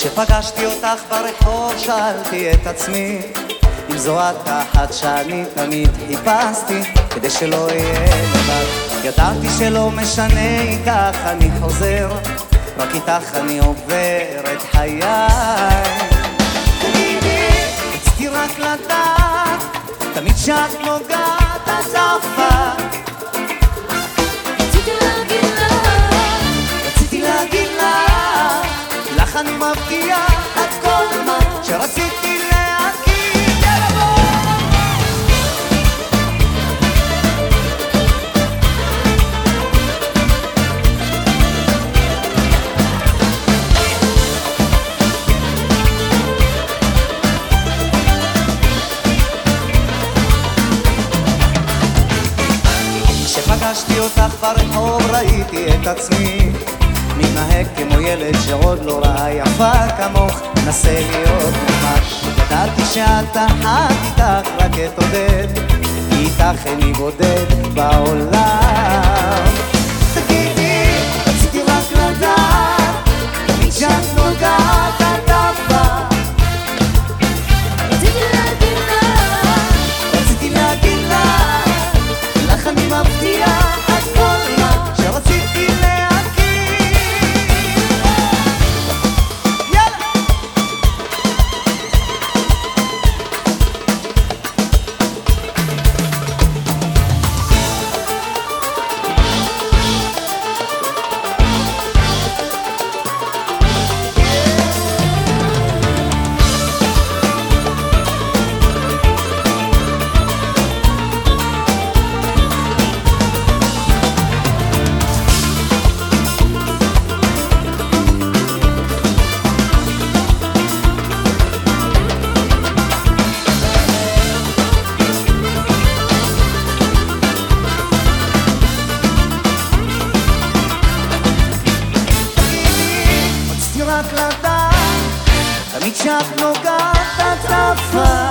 כשפגשתי אותך ברחוב שאלתי את עצמי אם זו את האחת שאני תמיד חיפשתי כדי שלא אהיה לבד. ידעתי שלא משנה איתך אני חוזר רק איתך אני עובר את חיי. רק לדעת תמיד כשאת נוגעת את עפה שרציתי להגיד. יאללה בוא! כשפגשתי אותך ברחוב ראיתי את עצמי מתנהג כמו ילד שעוד לא ראה יפה כמוך. נסה להיות ממש. ידעתי שאת אחת איתך רק אתעודד כי איתך איני בודד בעולם את לדעת, תמיד כשאת נוגעת את עפה.